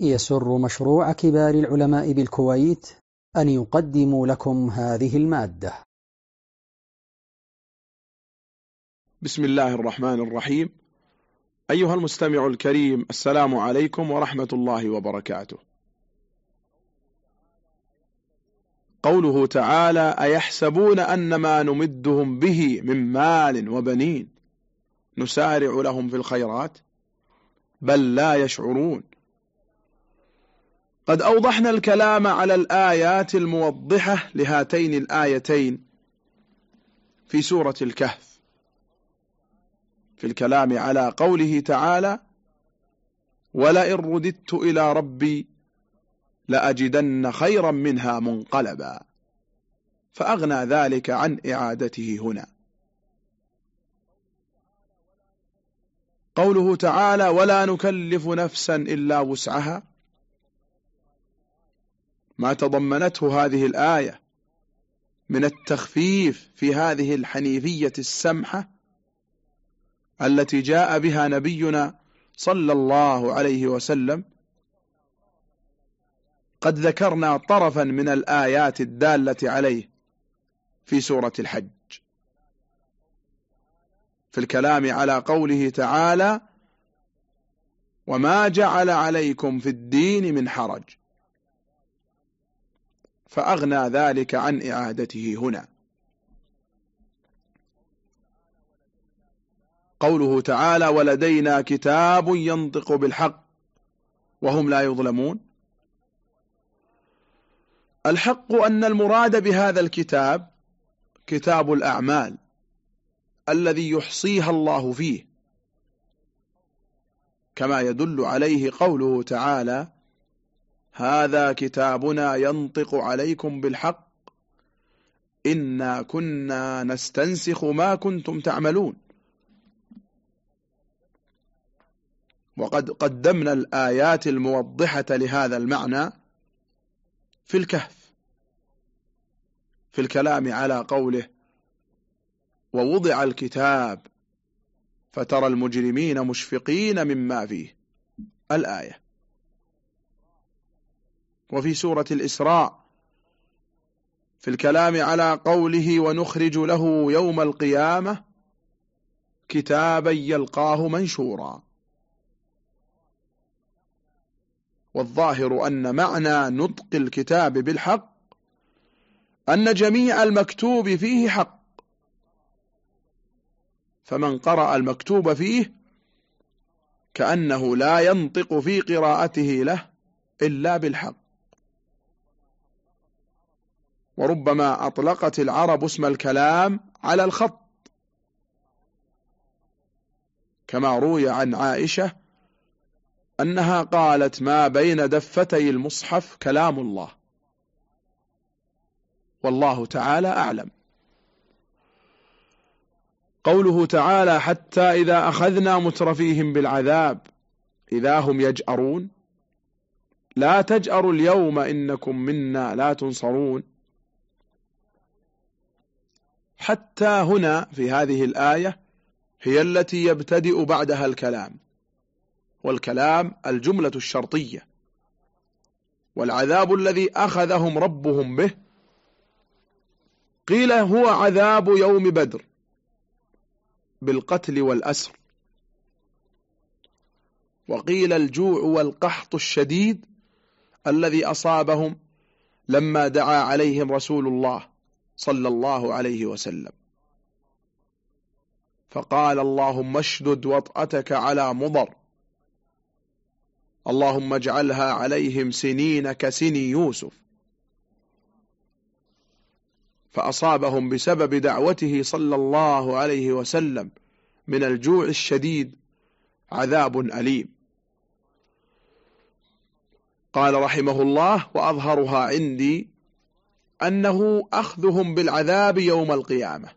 يسر مشروع كبار العلماء بالكويت أن يقدم لكم هذه المادة. بسم الله الرحمن الرحيم. أيها المستمع الكريم السلام عليكم ورحمة الله وبركاته. قوله تعالى أيحسبون أن ما نمدهم به من مال وبنين نسارع لهم في الخيرات؟ بل لا يشعرون. قد أوضحنا الكلام على الآيات الموضحة لهاتين الآيتين في سورة الكهف في الكلام على قوله تعالى ولئن رددت إلى ربي لأجدن خيرا منها منقلبا فأغنى ذلك عن إعادته هنا. قوله تعالى ولا نكلف نفسا إلا وسعها ما تضمنته هذه الآية من التخفيف في هذه الحنيفية السمحة التي جاء بها نبينا صلى الله عليه وسلم. قد ذكرنا طرفا من الآيات الدالة عليه في سورة الحج. في الكلام على قوله تعالى وما جعل عليكم في الدين من حرج فأغنى ذلك عن إعادته هنا. قوله تعالى ولدينا كتاب ينطق بالحق وهم لا يظلمون الحق أن المراد بهذا الكتاب كتاب الأعمال الذي يحصيها الله فيه كما يدل عليه قوله تعالى هذا كتابنا ينطق عليكم بالحق. إنا كنا نستنسخ ما كنتم تعملون. وقد قدمنا الآيات الموضحة لهذا المعنى في الكهف في الكلام على قوله ووضع الكتاب فترى المجرمين مشفقين مما فيه. الآية وفي سورة الإسراء في الكلام على قوله ونخرج له يوم القيامة كتابا يلقاه منشورا. والظاهر أن معنى نطق الكتاب بالحق أن جميع المكتوب فيه حق. فمن قرأ المكتوب فيه كأنه لا ينطق في قراءته له إلا بالحق. وربما أطلقت العرب اسم الكلام على الخط. كما روي عن عائشة أنها قالت ما بين دفتي المصحف كلام الله. والله تعالى أعلم. قوله تعالى حتى إذا أخذنا مترفيهم بالعذاب إذا هم يجأرون. لا تجأروا اليوم إنكم منا لا تنصرون. حتى هنا في هذه الآية هي التي يبتدئ بعدها الكلام والكلام الجملة الشرطية. والعذاب الذي أخذهم ربهم به قيل هو عذاب يوم بدر بالقتل والأسر. وقيل الجوع والقحط الشديد الذي أصابهم لما دعا عليهم رسول الله. صلى الله عليه وسلم. فقال اللهم اشدد وطأتك على مضر. اللهم اجعلها عليهم سنين كسني يوسف. فأصابهم بسبب دعوته صلى الله عليه وسلم من الجوع الشديد عذاب أليم. قال رحمه الله وأظهرها عندي أنه أخذهم بالعذاب يوم القيامة.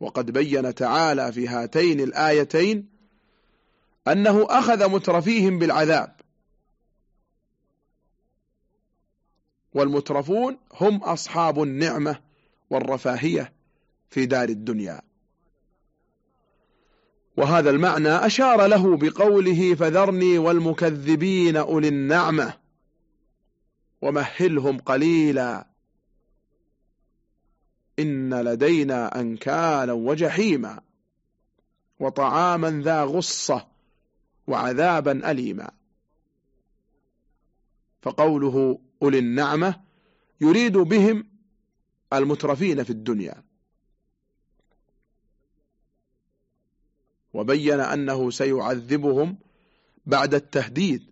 وقد بين تعالى في هاتين الآيتين أنه أخذ مترفيهم بالعذاب. والمترفون هم أصحاب النعمة والرفاهية في دار الدنيا. وهذا المعنى أشار له بقوله فذرني والمكذبين أولي النعمة. ومهلهم قليلا. إن لدينا أنكالا وجحيما وطعاما ذا غصة وعذابا أليما. فقوله أولي النعمة يريد بهم المترفين في الدنيا. وبين أنه سيعذبهم بعد التهديد.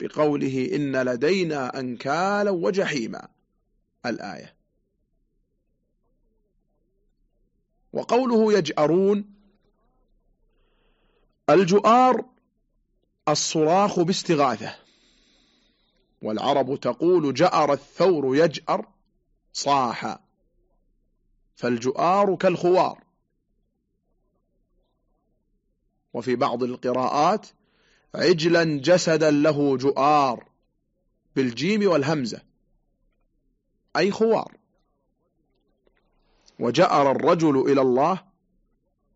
بقوله إن لدينا أنكالا وجحيما. الآية. وقوله يجأرون الجؤار الصراخ باستغاثة. والعرب تقول جأر الثور يجأر صاح فالجؤار كالخوار. وفي بعض القراءات عجلا جسدا له جؤار بالجيم والهمزة أي خوار. وجأر الرجل إلى الله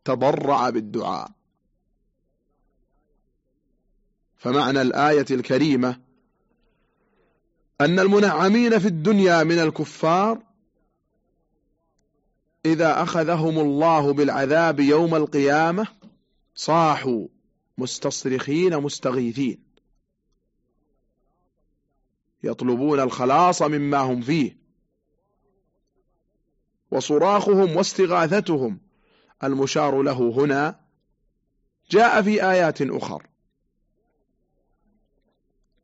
تضرع بالدعاء. فمعنى الآية الكريمة أن المنعمين في الدنيا من الكفار إذا أخذهم الله بالعذاب يوم القيامة صاحوا. مستصرخين مستغيثين. يطلبون الخلاص مما هم فيه. وصراخهم واستغاثتهم. المشار له هنا. جاء في آيات أخر.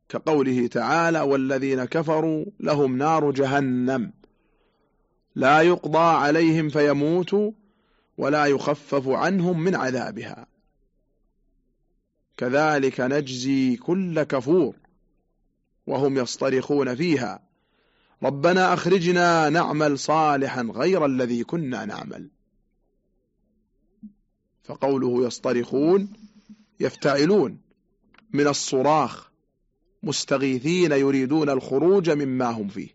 كقوله تعالى والذين كفروا لهم نار جهنم. لا يقضى عليهم فيموتوا ولا يخفف عنهم من عذابها. كذلك نجزي كل كفور وهم يصطرخون فيها. ربنا أخرجنا نعمل صالحا غير الذي كنا نعمل. فقوله يصطرخون يفتعلون من الصراخ مستغيثين يريدون الخروج مما هم فيه.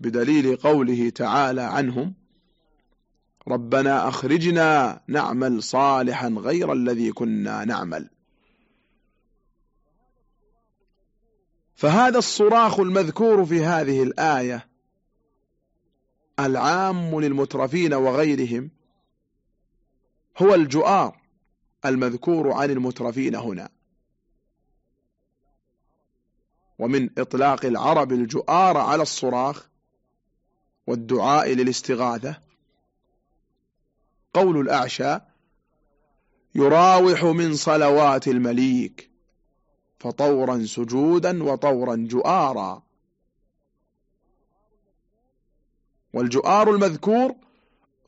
بدليل قوله تعالى عنهم ربنا أخرجنا نعمل صالحا غير الذي كنا نعمل. فهذا الصراخ المذكور في هذه الآية العام للمترفين وغيرهم هو الجؤار المذكور عن المترفين هنا. ومن إطلاق العرب الجؤار على الصراخ والدعاء للاستغاثة قول الأعشى يراوح من صلوات المليك فطورا سجودا وطورا جؤارا. والجؤار المذكور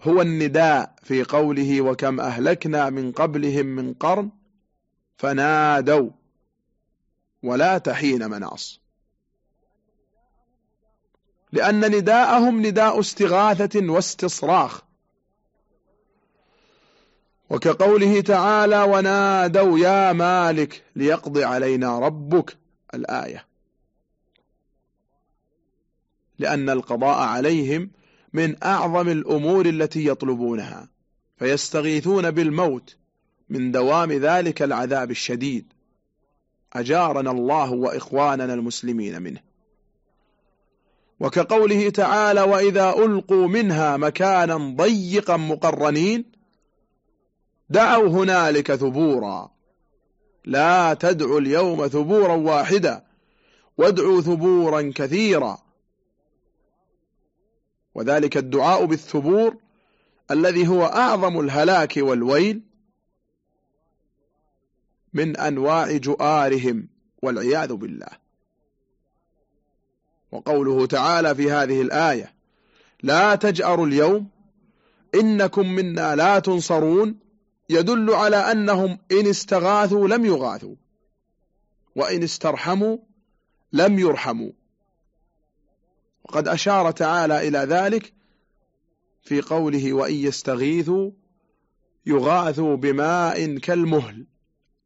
هو النداء في قوله وكم أهلكنا من قبلهم من قرن فنادوا ولا تحين مناص. لأن نداءهم نداء استغاثة واستصراخ وكقوله تعالى ونادوا يا مالك ليقضي علينا ربك الآية. لأن القضاء عليهم من أعظم الأمور التي يطلبونها فيستغيثون بالموت من دوام ذلك العذاب الشديد. أجارنا الله وإخواننا المسلمين منه. وكقوله تعالى وإذا ألقوا منها مكانا ضيقا مقرنين دعوا هنالك ثبورا. لا تدعوا اليوم ثبورا واحدا. وادعوا ثبورا كثيرا. وذلك الدعاء بالثبور الذي هو أعظم الهلاك والويل من أنواع جؤارهم والعياذ بالله. وقوله تعالى في هذه الآية لا تجأروا اليوم إنكم منا لا تنصرون يدل على أنهم إن استغاثوا لم يغاثوا وإن استرحموا لم يرحموا. وقد أشار تعالى إلى ذلك في قوله وإن يستغيثوا يغاثوا بماء كالمهل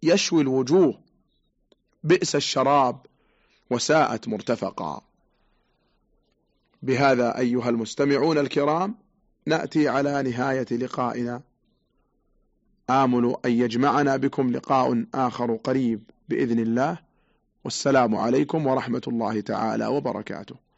يشوي الوجوه بئس الشراب وساءت مرتفقا. بهذا أيها المستمعون الكرام نأتي على نهاية لقائنا. آمل أن يجمعنا بكم لقاء آخر قريب بإذن الله. والسلام عليكم ورحمة الله تعالى وبركاته.